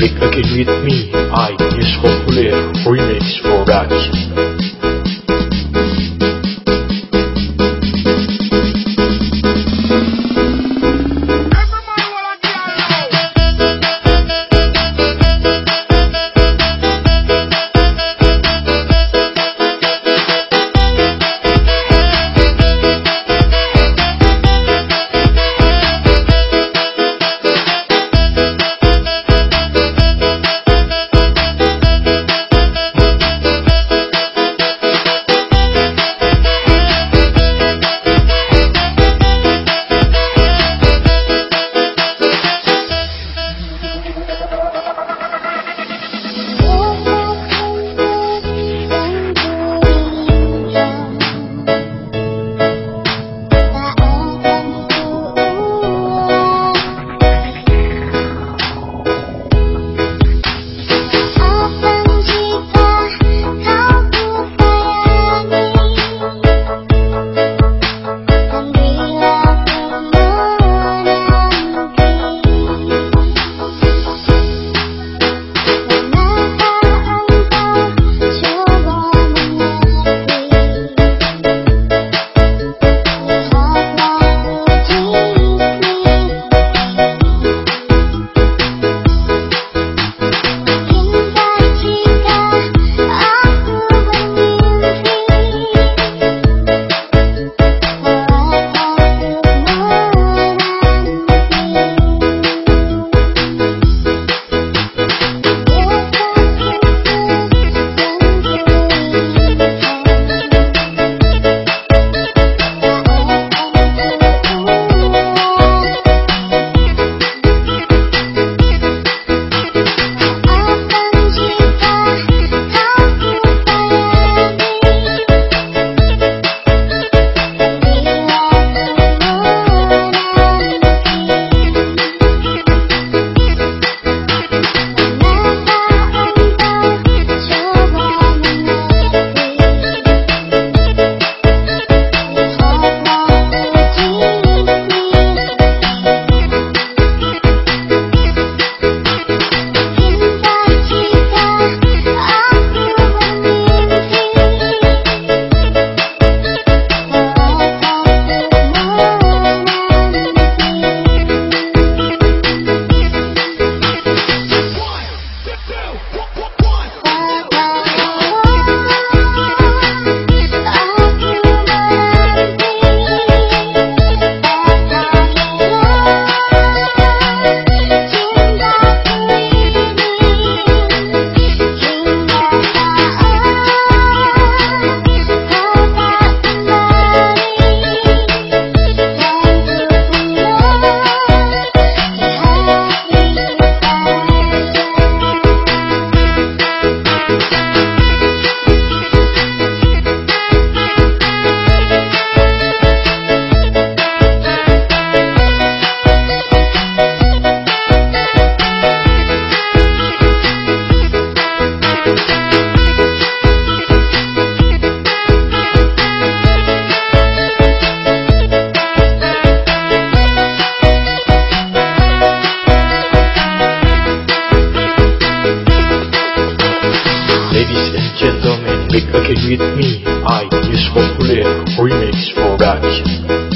Click a kid with me, I is popular remix for that. ladies, and gentlemen, make a kid with me. I use popular remix for rap.